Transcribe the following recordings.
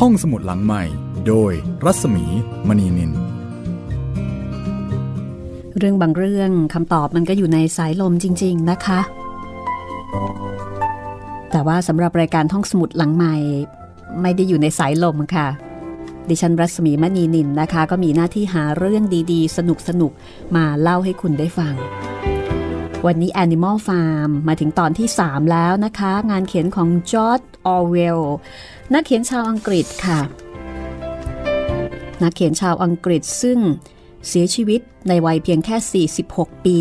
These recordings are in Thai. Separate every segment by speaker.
Speaker 1: ห้องสมุดหลังใหม่ โดยรัศมีมณีนิน
Speaker 2: เรื่องบางเรื่องคำตอบมันก็อยู่ในสายลมจริง ๆนะคะ แต่ว่าสำหรับรายการห้องสมุดหลังใหม่ ไม่ได้อยู่ในสายลมค่ะ ดิฉันรัศมีมณีนินนะคะ ก็มีหน้าที่หาเรื่องดีๆ สนุกๆ มาเล่าให้คุณได้ฟัง วันนี้ Animal Farm มาถึงตอนที่ 3 แล้วนะคะ งานเขียนของจอร์ดออเวลนักเขียนชาวอังกฤษค่ะ นักเขียนชาวอังกฤษซึ่งเสียชีวิตในวัยเพียงแค่ 46 ปี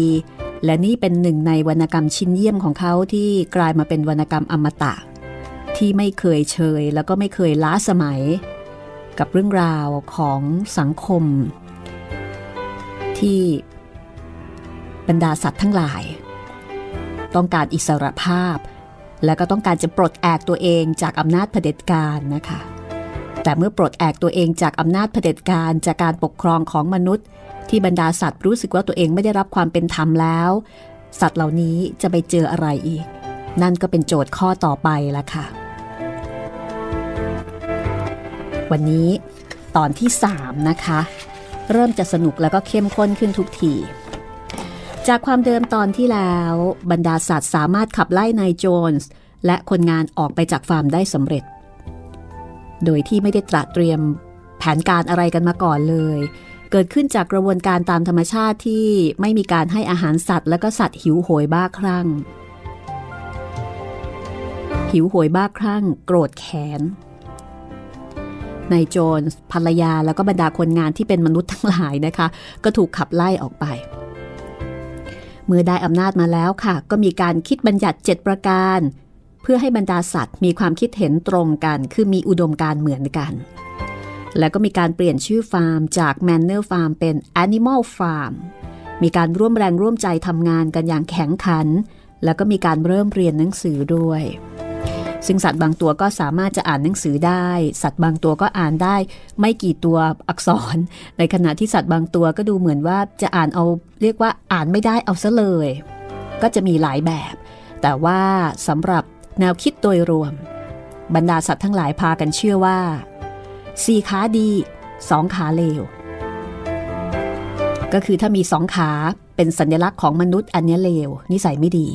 Speaker 2: และนี่เป็นหนึ่งในวรรณกรรมชิ้นเยี่ยมของเขาที่กลายมาเป็นวรรณกรรมอมตะ ที่ไม่เคยเชย แล้วก็ไม่เคยล้าสมัย กับเรื่องราวของสังคม ที่ บรรดาสัตว์ทั้งหลาย ต้องการอิสรภาพ และก็ต้องการจะปลดแอกตัวเองจากอำนาจเผด็จการนะคะ แต่เมื่อปลดแอกตัวเองจากอำนาจเผด็จการจากการปกครองของมนุษย์ ที่บรรดาสัตว์รู้สึกว่าตัวเองไม่ได้รับความเป็นธรรมแล้ว สัตว์เหล่านี้จะไปเจออะไรอีก นั่นก็เป็นโจทย์ข้อต่อไปละค่ะ วันนี้ตอนที่ 3 นะคะ เริ่มจะสนุกแล้วก็เข้มข้นขึ้นทุกที จากความเดิมตอนที่แล้ว บรรดาสัตว์สามารถขับไล่นายโจนส์และคนงานออกไปจากฟาร์มได้สำเร็จ โดยที่ไม่ได้ตระเตรียมแผนการอะไรกันมาก่อนเลย เกิดขึ้นจากกระบวนการตามธรรมชาติที่ไม่มีการให้อาหารสัตว์ และก็สัตว์หิวโหยบ้าคลั่ง หิวโหยบ้าคลั่ง โกรธแค้นนายโจนส์ภรรยาแล้วก็บรรดาคนงานที่เป็นมนุษย์ทั้งหลายนะคะ ก็ถูกขับไล่ออกไป เมื่อได้อำนาจมาแล้วค่ะ ก็มีการคิดบัญญัติ 7 ประการ เพื่อให้บรรดาสัตว์มีความคิดเห็นตรงกัน คือมีอุดมการเหมือนกัน แล้วก็มีการเปลี่ยนชื่อฟาร์มจาก Manor Farm เป็น Animal Farm มีการร่วมแรงร่วมใจทำงานกันอย่างแข็งขัน แล้วก็มีการเริ่มเรียนหนังสือด้วย ซึ่งสัตว์บางตัวก็สามารถจะอ่านหนังสือได้ สัตว์บางตัวก็อ่านได้ ไม่กี่ตัวอักษร ในขณะที่สัตว์บางตัวก็ดูเหมือนว่าจะอ่านเอาเรียกว่าอ่านไม่ได้เอาซะเลย ก็จะมีหลายแบบ แต่ว่าสำหรับแนวคิดโดยรวม บรรดาสัตว์ทั้งหลายพากันเชื่อว่าสี่ขาดีสองขาเลว ก็คือถ้ามีสองขาเป็นสัญลักษณ์ของมนุษย์อันนี้เลว นิสัยไม่ดี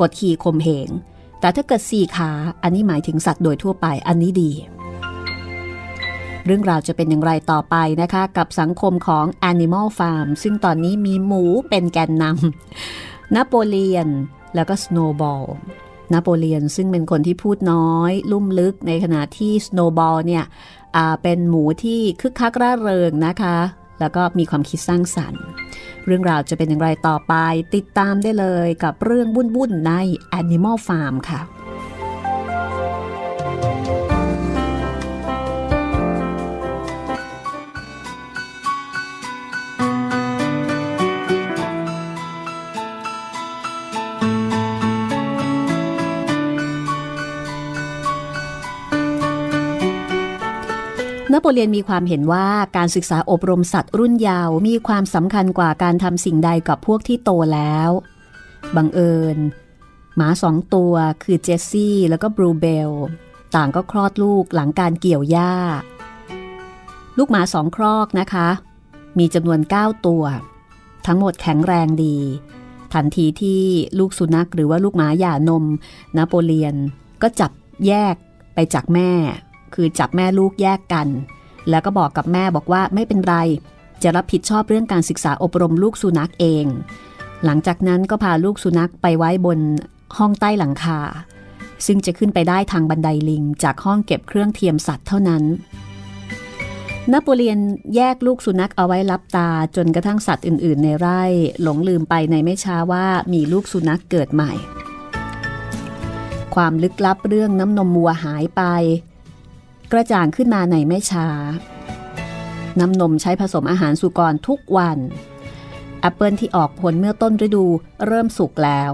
Speaker 2: กดขี่ข่มเหง แต่ถ้าเกิดสี่ขาอันนี้หมายถึงสัตว์โดยทั่วไปอันนี้ดี เรื่องราวจะเป็นอย่างไรต่อไปนะคะ กับสังคมของ Animal Farm ซึ่งตอนนี้มีหมูเป็นแกนนำนโปเลียนแล้วก็สโนบอลนโปเลียนซึ่งเป็นคนที่พูดน้อย ลุ่มลึกในขณะที่สโนบอลเนี่ยเป็นหมูที่คึกคักร่าเริงนะคะ แล้วก็มีความคิดสร้างสรรค์ เรื่องราวจะเป็นอย่างไรต่อไป ติดตามได้เลยกับเรื่องวุ่นๆใน Animal Farm ค่ะ นโปเลียนมีความเห็นว่าการศึกษาอบรมสัตว์รุ่นยาวมีความสำคัญกว่าการทำสิ่งใดกับพวกที่โตแล้ว บังเอิญ หมาสองตัวคือเจสซี่แล้วก็บรูเบล ต่างก็คลอดลูกหลังการเกี่ยวหญ้า ลูกหมาสองครอกนะคะ มีจำนวน 9 ตัว ทั้งหมดแข็งแรงดี ทันทีที่ลูกสุนัขหรือว่าลูกหมาหย่านม นโปเลียนก็จับแยกไปจากแม่ คือจับแม่ลูกแยกกัน แล้วก็บอกกับแม่บอกว่าไม่เป็นไร จะรับผิดชอบเรื่องการศึกษาอบรมลูกสุนัขเอง หลังจากนั้นก็พาลูกสุนัขไปไว้บนห้องใต้หลังคา ซึ่งจะขึ้นไปได้ทางบันไดลิง จากห้องเก็บเครื่องเทียมสัตว์เท่านั้นนโปเลียนแยกลูกสุนัขเอาไว้รับตาจนกระทั่งสัตว์อื่น ๆ ในไร่ หลงลืมไปในไม่ช้าว่ามีลูกสุนัขเกิดใหม่ ความลึกลับเรื่องน้ำนมวัวหายไป กระจ่างขึ้นมาในไม่ช้า น้ำนมใช้ผสมอาหารสุกรทุกวันแอปเปิลที่ออกผลเมื่อต้นฤดูเริ่มสุกแล้ว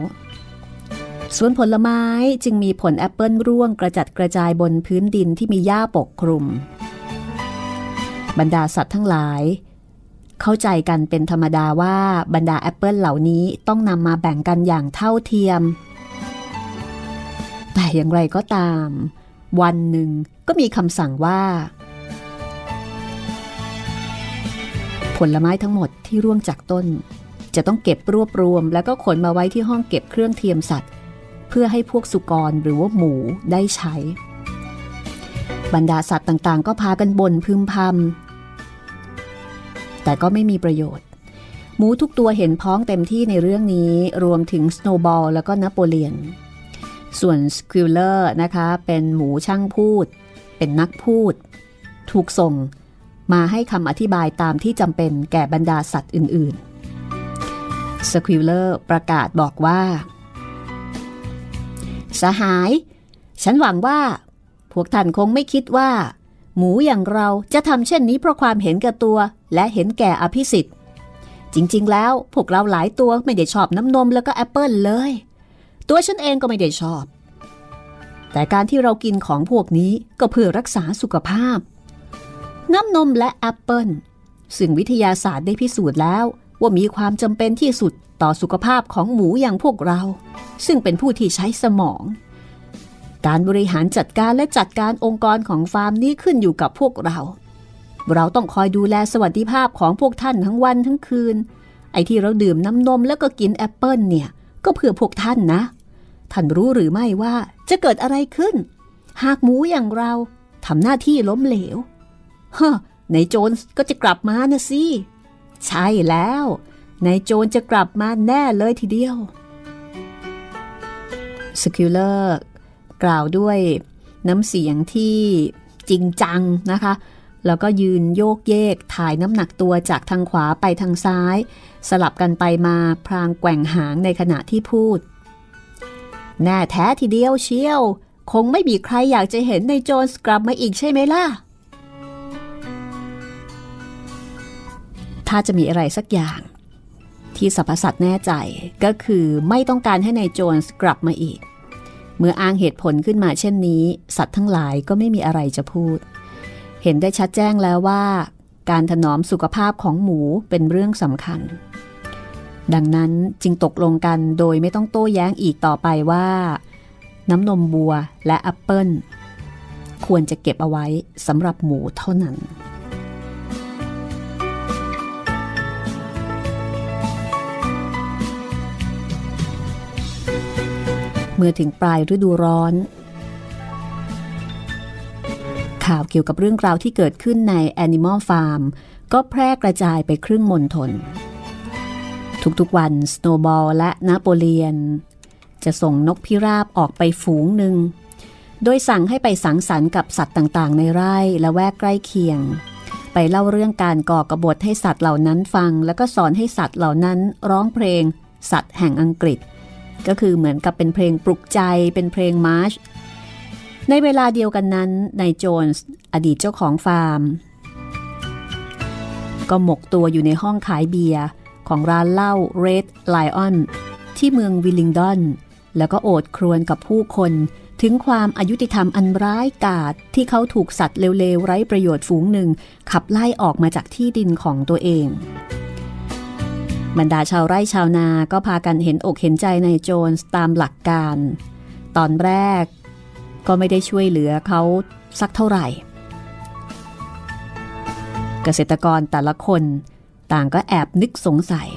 Speaker 2: สวนผลไม้จึงมีผลแอปเปิลร่วงกระจัดกระจายบนพื้นดินที่มีหญ้าปกคลุม บรรดาสัตว์ทั้งหลาย เข้าใจกันเป็นธรรมดาว่าบรรดาแอปเปิลเหล่านี้ต้องนำมาแบ่งกันอย่างเท่าเทียม แต่อย่างไรก็ตาม วันหนึ่งก็มีคำสั่งว่า ผลไม้ทั้งหมดที่ร่วงจากต้น จะต้องเก็บรวบรวม แล้วก็ขนมาไว้ที่ห้องเก็บเครื่องเทียมสัตว์ เพื่อให้พวกสุกรหรือว่าหมูได้ใช้ บรรดาสัตว์ต่างๆ ก็พากันบ่นพึมพำแต่ก็ไม่มีประโยชน์ หมูทุกตัวเห็นพ้องเต็มที่ในเรื่องนี้รวมถึงสโนว์บอลแล้วก็นโปเลียน ส่วนสควีลเลอร์นะคะเป็นหมูช่างพูด เป็นนักพูด ถูกส่งมาให้คำอธิบายตามที่จำเป็นแก่บรรดาสัตว์อื่นๆ สควีลเลอร์ประกาศบอกว่า สหาย ฉันหวังว่า พวกท่านคงไม่คิดว่า หมูอย่างเราจะทำเช่นนี้เพราะความเห็นแก่ตัว และเห็นแก่อภิสิทธิ์ จริงๆ แล้วพวกเราหลายตัวไม่ได้ชอบน้ำนมแล้วก็แอปเปิลเลย ตัวฉันเองก็ไม่ได้ชอบ แต่การที่เรากินของพวกนี้ก็เพื่อรักษาสุขภาพ น้ำนมและแอปเปิลซึ่งวิทยาศาสตร์ได้พิสูจน์แล้วว่ามีความจำเป็นที่สุดต่อสุขภาพของหมูอย่างพวกเรา ซึ่งเป็นผู้ที่ใช้สมอง การบริหารจัดการและจัดการองค์กรของฟาร์มนี้ขึ้นอยู่กับพวกเรา เราต้องคอยดูแลสวัสดิภาพของพวกท่านทั้งวันทั้งคืน ไอ้ที่เราดื่มน้ำนมแล้วก็กินแอปเปิลเนี่ย ก็เพื่อพวกท่านนะ ท่านรู้หรือไม่ว่าจะเกิดอะไรขึ้น หากหมูอย่างเราทำหน้าที่ล้มเหลวฮะ นายโจนส์ก็จะกลับมาน่ะสิ ใช่แล้วนายโจนส์จะกลับมาแน่เลยทีเดียวสควีลเลอร์กล่าวด้วยน้ำเสียงที่จริงจังนะคะ แล้วก็ยืนโยกเยกถ่ายน้ำหนักตัวจากทางขวาไปทางซ้าย สลับกันไปมาพลางแกว่งหางในขณะที่พูด แน่แท้ทีเดียวเชียว คงไม่มีใครอยากจะเห็นนายโจนส์กลับมาอีกใช่ไหมล่ะ ถ้าจะมีอะไรสักอย่าง ที่สรรพสัตว์แน่ใจก็คือไม่ต้องการให้ในายโจนสกลับมาอีก เมื่ออ้างเหตุผลขึ้นมาเช่นนี้ สัตว์ทั้งหลายก็ไม่มีอะไรจะพูด เห็นได้ชัดแจ้งแล้วว่าการถนอมสุขภาพของหมูเป็นเรื่องสำคัญ ดังนั้นจึงตกลงกันโดยไม่ต้องโต้แย้งอีกต่อไปว่า น้ำนมบัวและแอปเปิลควรจะเก็บเอาไว้สำหรับหมูเท่านั้นเมื่อถึงปลายฤดูร้อน ข่าวเกี่ยวกับเรื่องราวที่เกิดขึ้นใน Animal Farm ก็แพร่กระจายไปครึ่งมณฑล ทุกๆวันสโนบอลและนโปเลียน จะส่งนกพิราบออกไปฝูงหนึ่ง โดยสั่งให้ไปสังสรรค์กับสัตว์ต่างๆ ในไร่และแวกใกล้เคียง ไปเล่าเรื่องการก่อกบฏให้สัตว์เหล่านั้นฟัง แล้วก็สอนให้สัตว์เหล่านั้นร้องเพลง สัตว์แห่งอังกฤษ ก็คือเหมือนกับเป็นเพลงปลุกใจเป็นเพลงมาร์ชในเวลาเดียวกันนั้นนายโจนส์อดีตเจ้าของฟาร์ม ก็หมกตัวอยู่ในห้องขายเบียร์ ของร้านเหล้า Red Lion ที่เมืองวิลลิงดอน แล้วก็โอดครวญกับผู้คนถึงความอายุติธรรมอันร้ายกาจที่เขาถูกสัตว์เลวๆไร้ประโยชน์ฝูงหนึ่ง ขับไล่ออกมาจากที่ดินของตัวเอง บรรดาชาวไร่ชาวนาก็พากันเห็นอกเห็นใจในโจนตามหลักการ ตอนแรกก็ไม่ได้ช่วยเหลือเขาสักเท่าไหร่ เกษตรกรแต่ละคน ต่างก็แอบนึกสงสัย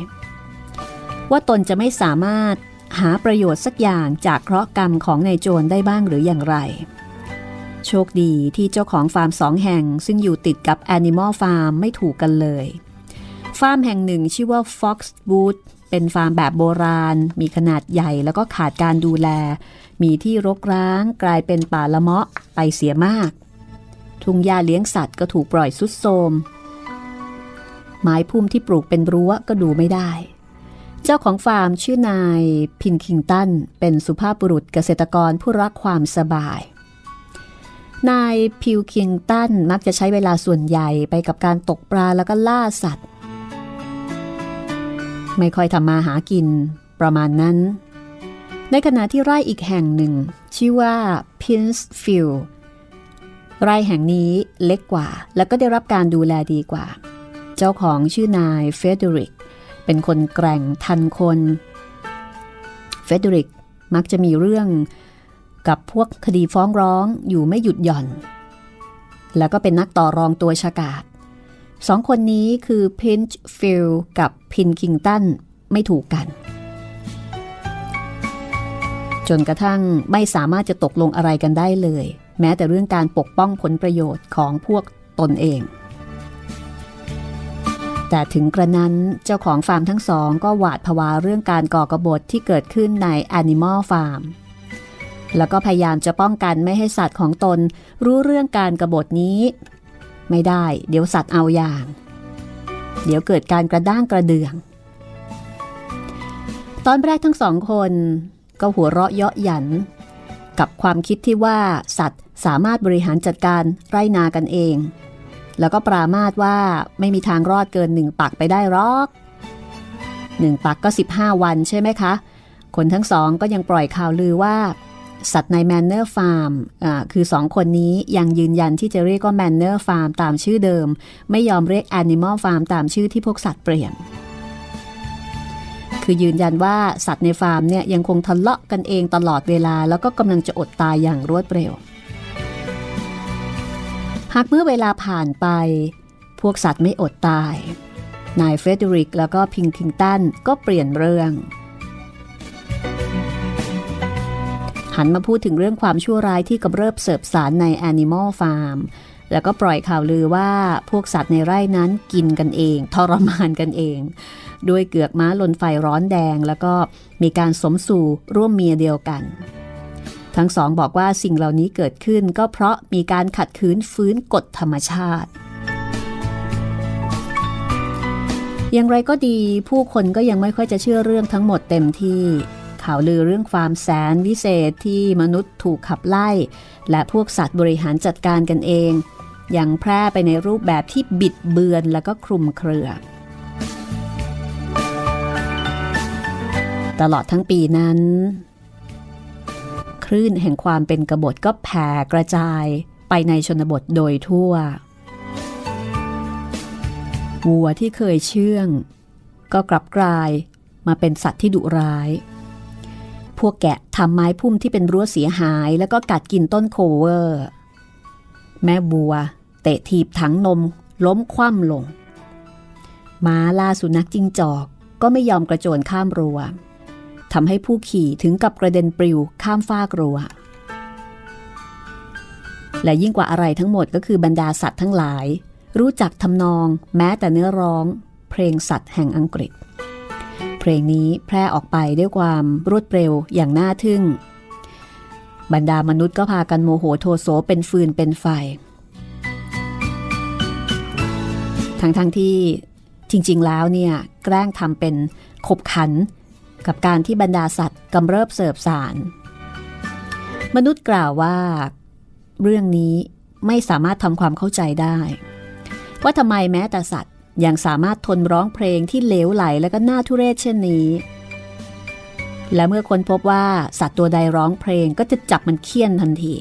Speaker 2: ว่าตนจะไม่สามารถหาประโยชน์สักอย่างจากเคราะห์กรรมของนายโจนส์ได้บ้างหรืออย่างไร โชคดีที่เจ้าของฟาร์มสองแห่งซึ่งอยู่ติดกับ Animal Farm ไม่ถูกกันเลย ฟาร์มแห่งหนึ่งชื่อว่า Fox Wood เป็นฟาร์มแบบโบราณ มีขนาดใหญ่แล้วก็ขาดการดูแล มีที่รกร้างกลายเป็นป่าละเมาะไปเสียมาก ทุ่งหญ้าเลี้ยงสัตว์ก็ถูกปล่อยสุดโทม ไม้พุ่มที่ปลูกเป็นรั้วก็ดูไม่ได้ เจ้าของฟาร์มชื่อนายพินคิงตัน เป็นสุภาพบุรุษเกษตรกรผู้รักความสบาย นายพิวคิงตันมักจะใช้เวลาส่วนใหญ่ไปกับการตกปลาแล้วก็ล่าสัตว์ ไม่ค่อยทำมาหากินประมาณนั้น ในขณะที่ไร่อีกแห่งหนึ่ง ชื่อว่าพินช์ฟิลด์ ไร่แห่งนี้เล็กกว่า แล้วก็ได้รับการดูแลดีกว่า เจ้าของชื่อนายเฟรเดอริก เป็นคนแกร่งทันคน เฟรเดอริกมักจะมีเรื่องกับพวกคดีฟ้องร้องอยู่ไม่หยุดหย่อน แล้วก็เป็นนักต่อรองตัวฉกาจ สองคนนี้คือพินช์ฟิลด์กับพิลคิงตันไม่ถูกกัน จนกระทั่งไม่สามารถจะตกลงอะไรกันได้เลย แม้แต่เรื่องการปกป้องผลประโยชน์ของพวกตนเอง แต่ถึงกระนั้นเจ้าของฟาร์มทั้งสองก็หวาดผวาเรื่องการก่อกระบฏที่เกิดขึ้นใน Animal Farm แล้วก็พยายามจะป้องกันไม่ให้สัตว์ของตนรู้เรื่องการกรบฏนี้ ไม่ได้ เดี๋ยวสัตว์เอาอย่าง เดี๋ยวเกิดการกระด้างกระเดื่อง ตอนแรกทั้งสองคนก็หัวเราะเยาะหยัน กับความคิดที่ว่าสัตว์สามารถบริหารจัดการไร่นากันเอง แล้วก็ปรามาสว่าไม่มีทางรอดเกินหนึ่งปักษ์ไปได้หรอกหนึ่งปักษ์ก็ 15 วันใช่ไหมคะ คนทั้งสองก็ยังปล่อยข่าวลือว่า สัตว์ในแมนเนอร์ฟาร์มคือสองคนนี้ยังยืนยันที่จะเรียกว่าแมนเนอร์ฟาร์มตามชื่อเดิม ไม่ยอมเรียก Animal Farm ตามชื่อที่พวกสัตว์เปลี่ยน คือยืนยันว่าสัตว์ในฟาร์มเนี่ยยังคงทะเลาะกันเองตลอดเวลา แล้วก็กำลังจะอดตายอย่างรวดเร็ว หากเมื่อเวลาผ่านไป พวกสัตว์ไม่อดตาย นายเฟรเดอริกแล้วก็พิลคิงตันก็เปลี่ยนเรื่อง หันมาพูดถึงเรื่องความชั่วร้ายที่กำเริบเสิบสานใน Animal Farm แล้วก็ปล่อยข่าวลือว่าพวกสัตว์ในไร่นั้นกินกันเอง ทรมานกันเอง ด้วยเกือกม้าลนไฟร้อนแดง แล้วก็มีการสมสู่ร่วมเมียเดียวกัน ทั้งสองบอกว่าสิ่งเหล่านี้เกิดขึ้นก็เพราะมีการขัดขืนฟื้นกฎธรรมชาติ อย่างไรก็ดีผู้คนก็ยังไม่ค่อยจะเชื่อเรื่องทั้งหมดเต็มที่ ข่าวลือเรื่องความแสนวิเศษที่มนุษย์ถูกขับไล่ และพวกสัตว์บริหารจัดการกันเองอยังแพร่ไปในรูปแบบที่บิดเบือนและก็คลุมเครือ ตลอดทั้งปีนั้น คลื่นแห่งความเป็นกบฏก็แผ่กระจายไปในชนบทโดยทั่ว วัวที่เคยเชื่อง ก็กลับกลายมาเป็นสัตว์ที่ดุร้าย พวกแกะทำไม้พุ่มที่เป็นรั้วเสียหายแล้วก็กัดกินต้นโคเวอร์ แม่บัว เตะทีบถังนมล้มคว่ำลง ม้าล่าสุนัขจิ้งจอกก็ไม่ยอมกระโจนข้ามรั้ว ทำให้ผู้ขี่ถึงกับกระเด็นปลิวข้ามฟากรัวและยิ่งกว่าอะไรทั้งหมดก็คือบรรดาสัตว์ทั้งหลาย รู้จักทำนอง แม้แต่เนื้อร้อง เพลงสัตว์แห่งอังกฤษ เพลงนี้แพร่ออกไปด้วยความรวดเร็วอย่างน่าทึ่ง บรรดามนุษย์ก็พากันโมโหโทโสเป็นฟืนเป็นไฟทั้งๆทที่จริงๆแล้วเนี่ยแกล้งทำเป็นขบขัน กับการที่บรรดาสัตว์กำเริบเสิบสาร มนุษย์กล่าวว่า เรื่องนี้ไม่สามารถทำความเข้าใจได้ว่าทำไมแม้แต่สัตว์ยังสามารถทนร้องเพลงที่เลวไหลและก็น่าทุเรศเช่นนี้ และเมื่อคนพบว่าสัตว์ตัวใดร้องเพลงก็จะจับมันเคี่ยนทันที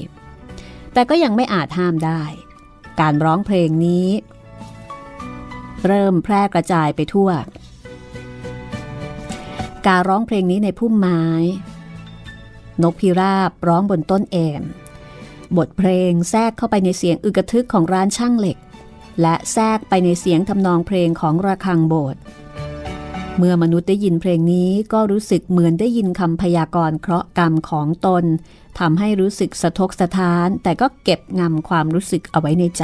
Speaker 2: แต่ก็ยังไม่อาจห้ามได้ การร้องเพลงนี้ เริ่มแพร่กระจายไปทั่ว การร้องเพลงนี้ในพุ่มไม้ นกพิราบร้องบนต้นแอม บทเพลงแทรกเข้าไปในเสียงอึกทึกของร้านช่างเหล็ก และแทรกไปในเสียงทำนองเพลงของระฆังโบสถ์เมื่อมนุษย์ได้ยินเพลงนี้ก็รู้สึกเหมือนได้ยินคำพยากรณ์เคราะห์กรรมของตนทำให้รู้สึกสะทกสะท้าน แต่ก็เก็บงำความรู้สึกเอาไว้ในใจ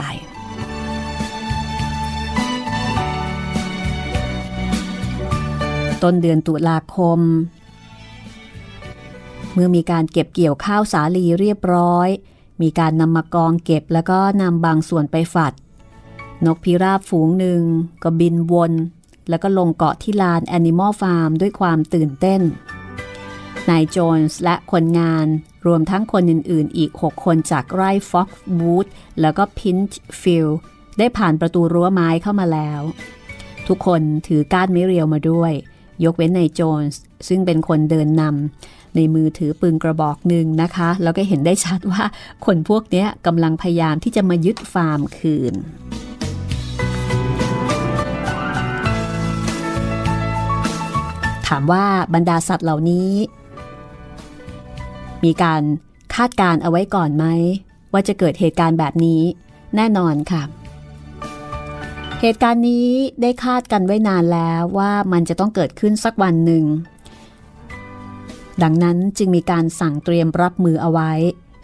Speaker 2: ต้นเดือนตุลาคม เมื่อมีการเก็บเกี่ยวข้าวสาลีเรียบร้อย มีการนำมากองเก็บแล้วก็นำบางส่วนไปฝัด นกพิราบฝูงหนึ่งก็บินวน แล้วก็ลงเกาะที่ลาน Animal Farm ด้วยความตื่นเต้นนายโจนส์และคนงานรวมทั้งคนอื่น ๆ อีก 6 คนจากไร่ฟ็อกซ์วูดแล้วก็พินช์ฟิลด์ได้ผ่านประตูรั้วไม้เข้ามาแล้ว ทุกคนถือก้านไม้เรียวมาด้วย ยกเว้นนายโจนส์ซึ่งเป็นคนเดินนำในมือถือปืนกระบอกหนึ่งนะคะ แล้วก็เห็นได้ชัดว่าคนพวกนี้กำลังพยายามที่จะมายึดฟาร์มคืนถามว่าบรรดาสัตว์เหล่านี้ มีการคาดการเอาไว้ก่อนไหม ว่าจะเกิดเหตุการณ์แบบนี้ แน่นอนค่ะ เหตุการณ์นี้ได้คาดกันไว้นานแล้วว่ามันจะต้องเกิดขึ้นสักวันหนึ่ง ดังนั้นจึงมีการสั่งเตรียมรับมือเอาไว้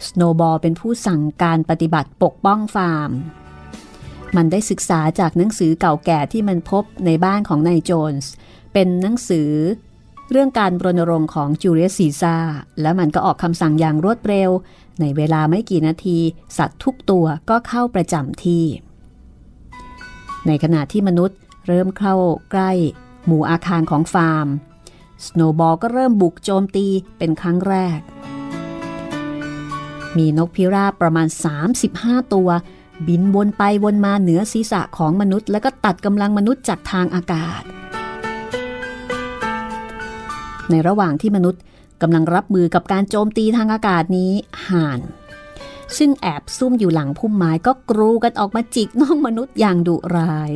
Speaker 2: สโนบอลเป็นผู้สั่งการปฏิบัติปกป้องฟาร์ม มันได้ศึกษาจากหนังสือเก่าแก่ที่มันพบในบ้านของนายโจนส์ เป็นหนังสือเรื่องการรณรงค์ของจูเลียสซีซาและมันก็ออกคำสั่งอย่างรวดเร็ว ในเวลาไม่กี่นาที สัตว์ทุกตัวก็เข้าประจำที่ ในขณะที่มนุษย์เริ่มเข้าใกล้ หมู่อาคารของฟาร์ม สโนบอลก็เริ่มบุกโจมตีเป็นครั้งแรก มีนกพิราบประมาณ 35 ตัว บินวนไปวนมาเหนือศีรษะของมนุษย์ แล้วก็ตัดกำลังมนุษย์จากทางอากาศ ในระหว่างที่มนุษย์กำลังรับมือกับการโจมตีทางอากาศนี้ห่าน ซึ่งแอบซุ่มอยู่หลังพุ่มไม้ก็กรูกันออกมาจิกน้องมนุษย์อย่างดุร้าย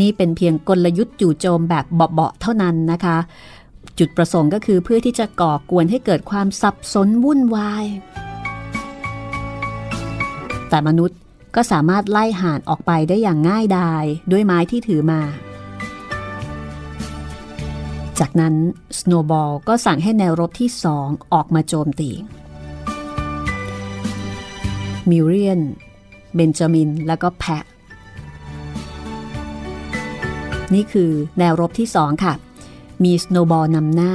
Speaker 2: นี่เป็นเพียงกลยุทธ์จู่โจมแบบเบาๆเท่านั้นนะคะ จุดประสงค์ก็คือเพื่อที่จะก่อกวนให้เกิดความสับสนวุ่นวาย แต่มนุษย์ก็สามารถไล่ห่านออกไปได้อย่างง่ายดายด้วยไม้ที่ถือมา จากนั้นสโนบอลก็สั่งให้แนวรบที่สองออกมาโจมตี มิเรียน เบนจามิน และก็แพะ นี่คือแนวรบที่สองค่ะ มีสโนบอลนำหน้า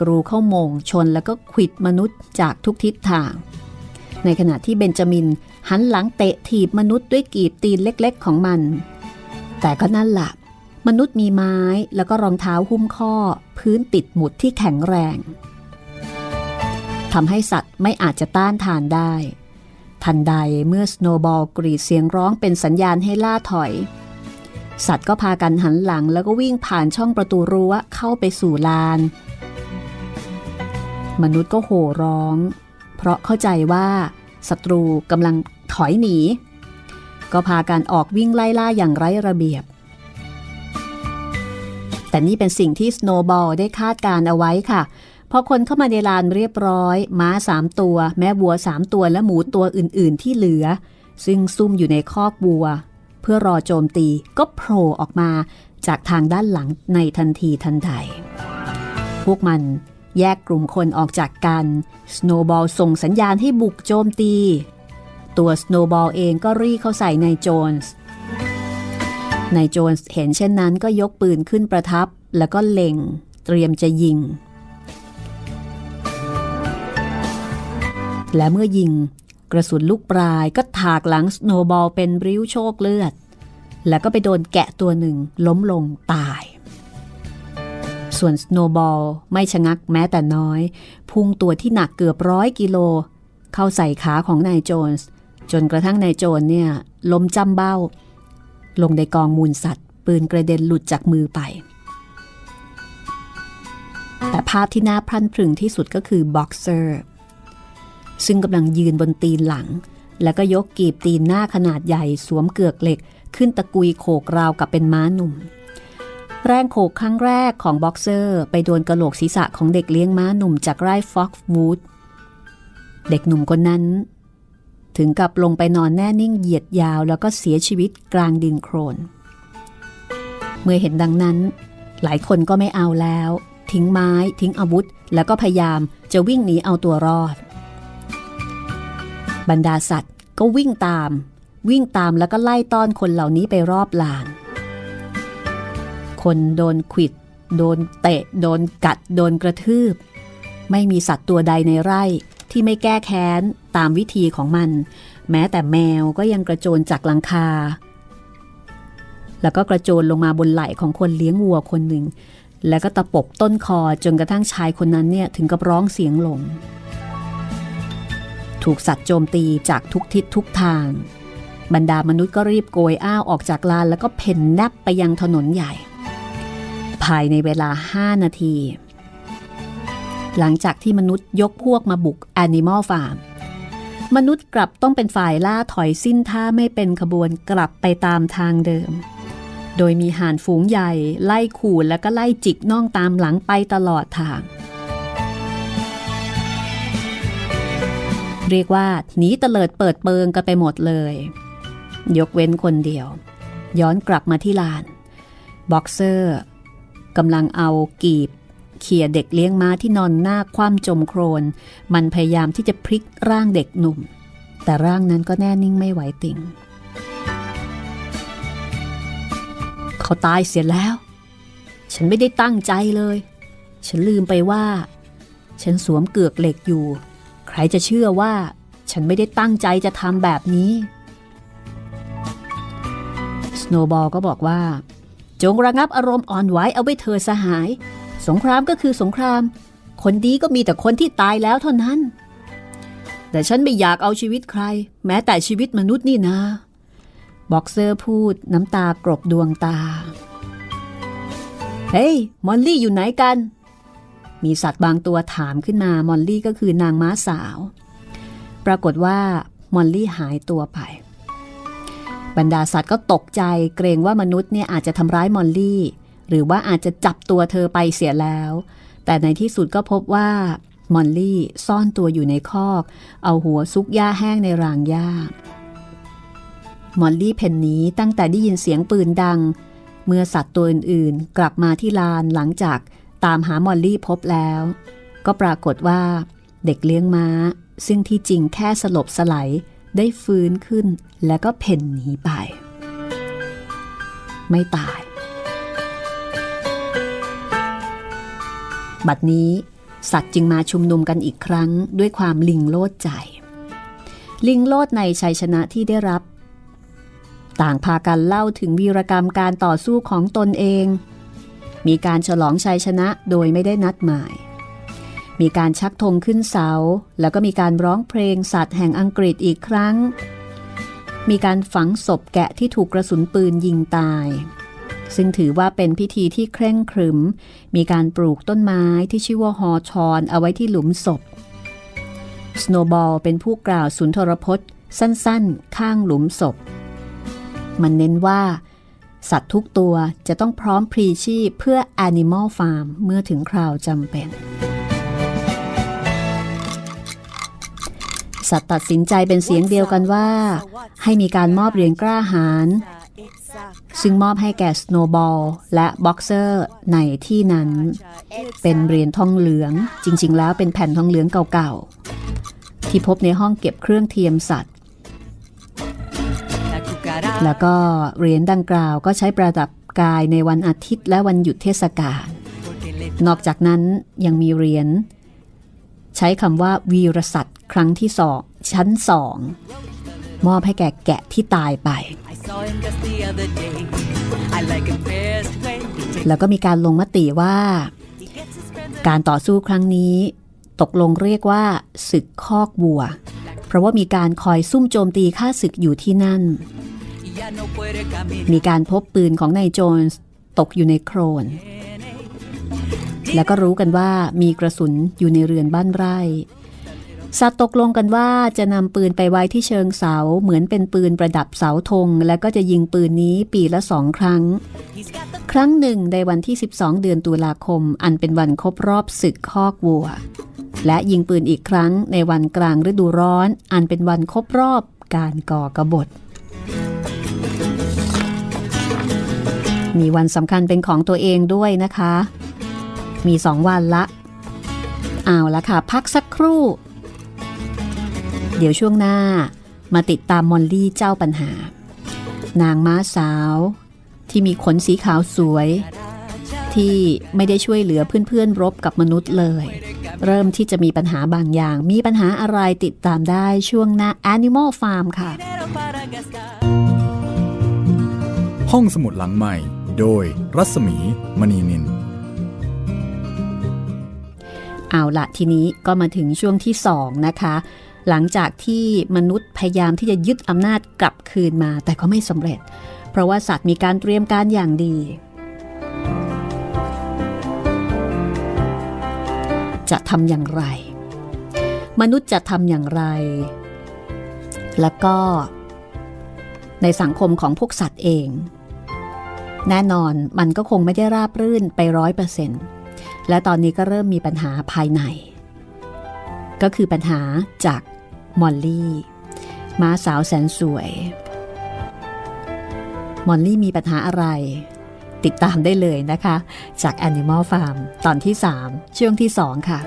Speaker 2: กรูเข้ามงชนแล้วก็ขวิดมนุษย์จากทุกทิศทาง ในขณะที่เบนจามินหันหลังเตะถีบมนุษย์ด้วยกีบตีนเล็กๆของมัน แต่ก็นั่นละ มนุษย์มีไม้แล้วก็รองเท้าหุ้มข้อ พื้นติดหมุดที่แข็งแรงทำให้สัตว์ไม่อาจจะต้านทานได้ ทันใดเมื่อสโนบอลกรีดเสียงร้องเป็นสัญญาณให้ล่าถอย สัตว์ก็พากันหันหลังแล้วก็วิ่งผ่านช่องประตูรั้วเข้าไปสู่ลาน มนุษย์ก็โห่ร้อง เพราะเข้าใจว่าศัตรูกำลังถอยหนี ก็พากันออกวิ่งไล่ล่าอย่างไร้ระเบียบ แต่นี่เป็นสิ่งที่สโนบอลได้คาดการเอาไว้ค่ะ พอคนเข้ามาในลานเรียบร้อย ม้าสามตัว แม่วัวสามตัวและหมูตัวอื่น ๆ ที่เหลือ ซึ่งซุ่มอยู่ในคอกวัว เพื่อรอโจมตีก็โผล่ออกมาจากทางด้านหลังในทันทีทันใด พวกมันแยกกลุ่มคนออกจากกันสโนว์บอลส่งสัญญาณให้บุกโจมตี ตัวสโนว์บอลเองก็รี่เข้าใส่นายโจนส์ นายโจนส์เห็นเช่นนั้นก็ยกปืนขึ้นประทับ แล้วก็เล็งเตรียมจะยิง และเมื่อยิงกระสุนลูกปลายก็ถากหลังสโนว์บอลเป็นริ้วโชกเลือด แล้วก็ไปโดนแกะตัวหนึ่งล้มลงตาย ส่วนสโนบอลไม่ชะงักแม้แต่น้อย พุ่งตัวที่หนักเกือบร้อยกิโล เข้าใส่ขาของนายโจนส์จนกระทั่งนายโจนเนี่ยล้มจ้ำเบ้า ลงในกองมูลสัตว์ ปืนกระเด็นหลุดจากมือไป แต่ภาพที่น่าพรั่นพรึงที่สุดก็คือบ็อกเซอร์ ซึ่งกำลังยืนบนตีนหลัง แล้วก็ยกกีบตีนหน้าขนาดใหญ่สวมเกือกเหล็ก ขึ้นตะกุยโขกราวกับเป็นม้าหนุ่ม แรงโขกครั้งแรกของบ็อกเซอร์ ไปโดนกะโหลกศีรษะของเด็กเลี้ยงม้าหนุ่มจากไร่ฟ็อกซ์วูดเด็กหนุ่มคนนั้น ถึงกับลงไปนอนแน่นิ่งเหยียดยาวแล้วก็เสียชีวิตกลางดินโคลน เมื่อเห็นดังนั้น หลายคนก็ไม่เอาแล้ว ทิ้งไม้ทิ้งอาวุธ แล้วก็พยายามจะวิ่งหนีเอาตัวรอด บรรดาสัตว์ก็วิ่งตาม วิ่งตามแล้วก็ไล่ต้อนคนเหล่านี้ไปรอบลาน คนโดนขิด โดนเตะ โดนกัด โดนกระทืบ ไม่มีสัตว์ตัวใดในไร่ ที่ไม่แก้แค้นตามวิธีของมัน แม้แต่แมวก็ยังกระโจนจากหลังคา แล้วก็กระโจนลงมาบนไหล่ของคนเลี้ยงวัวคนหนึ่ง แล้วก็ตะปบต้นคอจนกระทั่งชายคนนั้นเนี่ยถึงกับร้องเสียงหลง ถูกสัตว์โจมตีจากทุกทิศทุกทาง บรรดามนุษย์ก็รีบโกยอ้าวออกจากลานแล้วก็เพ่นแนบไปยังถนนใหญ่ ภายในเวลา 5 นาที หลังจากที่มนุษย์ยกพวกมาบุก Animal Farm มนุษย์กลับต้องเป็นฝ่ายล่าถอยสิ้นท่าไม่เป็นขบวนกลับไปตามทางเดิม โดยมีห่านฝูงใหญ่ไล่ขู่แล้วก็ไล่จิกน่องตามหลังไปตลอดทาง เรียกว่าหนีเตลิดเปิดเปิงกันไปหมดเลย ยกเว้นคนเดียว ย้อนกลับมาที่ลาน บ็อกเซอร์กำลังเอากีบ เขี่ยเด็กเลี้ยงม้าที่นอนหน้าคว่ำจมโคลน มันพยายามที่จะพลิกร่างเด็กหนุ่ม แต่ร่างนั้นก็แน่นิ่งไม่ไหวติง เขาตายเสียแล้ว ฉันไม่ได้ตั้งใจเลย ฉันลืมไปว่า ฉันสวมเกือกเหล็กอยู่ ใครจะเชื่อว่า ฉันไม่ได้ตั้งใจจะทำแบบนี้ สโนบอลก็บอกว่าจงระงับอารมณ์อ่อนไหวเอาไว้เธอสหาย สงครามก็คือสงคราม คนดีก็มีแต่คนที่ตายแล้วเท่านั้น แต่ฉันไม่อยากเอาชีวิตใคร แม้แต่ชีวิตมนุษย์นี่นะบ็อกเซอร์พูดน้ำตากลบดวงตา เฮ้ย มอลลี่อยู่ไหนกัน มีสัตว์บางตัวถามขึ้นมา มอลลี่ก็คือนางม้าสาว ปรากฏว่ามอลลี่หายตัวไป บรรดาสัตว์ก็ตกใจเกรงว่ามนุษย์เนี่ยอาจจะทำร้ายมอลลี่ หรือว่าอาจจะจับตัวเธอไปเสียแล้ว แต่ในที่สุดก็พบว่ามอลลี่ซ่อนตัวอยู่ในคอก เอาหัวซุกหญ้าแห้งในรางหญ้ามอลลี่เผ่นหนีตั้งแต่ได้ยินเสียงปืนดัง เมื่อสัตว์ตัวอื่นๆ กลับมาที่ลานหลังจากตามหามอลลี่พบแล้ว ก็ปรากฏว่า เด็กเลี้ยงม้า ซึ่งที่จริงแค่สลบสไลด์ได้ฟื้นขึ้น แล้วก็เผ่นหนีไป ไม่ตาย บัดนี้สัตว์จึงมาชุมนุมกันอีกครั้งด้วยความลิงโลดใจ ลิงโลดในชัยชนะที่ได้รับ ต่างพากันเล่าถึงวีรกรรมการต่อสู้ของตนเอง มีการฉลองชัยชนะโดยไม่ได้นัดหมาย มีการชักธงขึ้นเสา แล้วก็มีการร้องเพลงสัตว์แห่งอังกฤษอีกครั้ง มีการฝังศพแกะที่ถูกกระสุนปืนยิงตาย ซึ่งถือว่าเป็นพิธีที่เคร่งครึม มีการปลูกต้นไม้ที่ชื่อว่าฮอชอนเอาไว้ที่หลุมศพ สโนบอลเป็นผู้กล่าวสุนทรพจน์ สั้นๆ ข้างหลุมศพ มันเน้นว่า สัตว์ทุกตัวจะต้องพร้อมพรีชีพเพื่อ Animal Farm เมื่อถึงคราวจำเป็น สัตว์ตัดสินใจเป็นเสียงเดียวกันว่า ให้มีการมอบเหรียญกล้าหาญ ซึ่งมอบให้แก่สโนบอลและบ็อกเซอร์ในที่นั้น เป็นเหรียญทองเหลือง จริง ๆ แล้วเป็นแผ่นทองเหลืองเก่าๆ ที่พบในห้องเก็บเครื่องเทียมสัตว์ แล้วก็เหรียญดังกล่าวก็ใช้ประดับกายในวันอาทิตย์และวันหยุดเทศกาล นอกจากนั้นยังมีเหรียญใช้คำว่าวีรสัตว์ครั้งที่สองชั้นสองมอบให้แก่แกะที่ตายไป แล้วก็มีการลงมติว่า การต่อสู้ครั้งนี้ ตกลงเรียกว่าศึกคอกวัว เพราะว่ามีการคอยซุ่มโจมตีฆ่าศึกอยู่ที่นั่น มีการพบปืนของนายโจนส์ตกอยู่ในโครน แล้วก็รู้กันว่ามีกระสุนอยู่ในเรือนบ้านไร่ สัตว์ตกลงกันว่าจะนำปืนไปไว้ที่เชิงเสาเหมือนเป็นปืนประดับเสาธง แล้วก็จะยิงปืนนี้ปีละสองครั้ง ครั้งหนึ่งในวันที่ 12 เดือนตุลาคม อันเป็นวันครบรอบศึกคอกวัว และยิงปืนอีกครั้งในวันกลางฤดูร้อน อันเป็นวันครบรอบการก่อกบฏ มีวันสำคัญเป็นของตัวเองด้วยนะคะ มีสองวันละ เอาละค่ะ พักสักครู่ เดี๋ยวช่วงหน้ามาติดตามมอลลี่เจ้าปัญหา นางม้าสาว ที่มีขนสีขาวสวย ที่ไม่ได้ช่วยเหลือเพื่อนๆรบกับมนุษย์เลย เริ่มที่จะมีปัญหาบางอย่าง มีปัญหาอะไรติดตามได้ช่วงหน้า Animal Farm ค่ะ
Speaker 1: ห้องสมุดหลังใหม่ โดยรัศมีมณีนิน
Speaker 2: เอาละทีนี้ก็มาถึงช่วงที่สองนะคะ หลังจากที่มนุษย์พยายามที่จะยึดอำนาจกลับคืนมา แต่ก็ไม่สำเร็จ เพราะว่าสัตว์มีการเตรียมการอย่างดี จะทำอย่างไร มนุษย์จะทำอย่างไร แล้วก็ ในสังคมของพวกสัตว์เอง แน่นอนมันก็คงไม่ได้ราบรื่นไปร้อยเปอร์เซ็นต์และตอนนี้ก็เริ่มมีปัญหาภายใน ก็คือปัญหาจาก มอลลี่ม้าสาวแสนสวย มอลลี่มีปัญหาอะไร ติดตามได้เลยนะคะ จาก Animal Farm ตอนที่ 3 ช่วงที่ 2 ค่ะ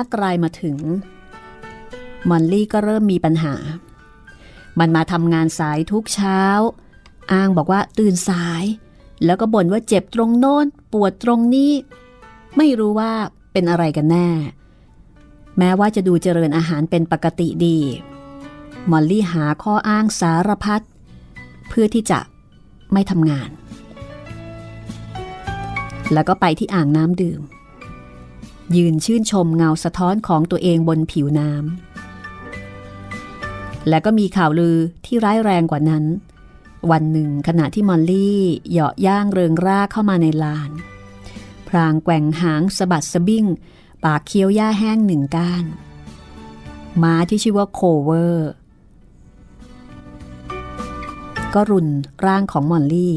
Speaker 2: ดูหนายากไกลมาถึง มอนลี่ก็เริ่มมีปัญหา มันมาทำงานสายทุกเช้า อ้างบอกว่าตื่นสาย แล้วก็บ่นว่าเจ็บตรงโน้น ปวดตรงนี้ ไม่รู้ว่าเป็นอะไรกันแน่ แม้ว่าจะดูเจริญอาหารเป็นปกติดี มอลลี่หาข้ออ้างสารพัดเพื่อที่จะไม่ทำงาน แล้วก็ไปที่อ่างน้ำดื่ม ยืนชื่นชมเงาสะท้อนของตัวเองบนผิวน้ำและก็มีข่าวลือที่ร้ายแรงกว่านั้น วันหนึ่งขณะที่มอลลี่เหยาะย่างเริงร่าเข้ามาในลาน พลางแกว่งหางสะบัดสะบิ้ง ปากเคี้ยวหญ้าแห้งหนึ่งก้านม้าที่ชื่อว่าโคลเวอร์ ก็รุนร่างของมอลลี่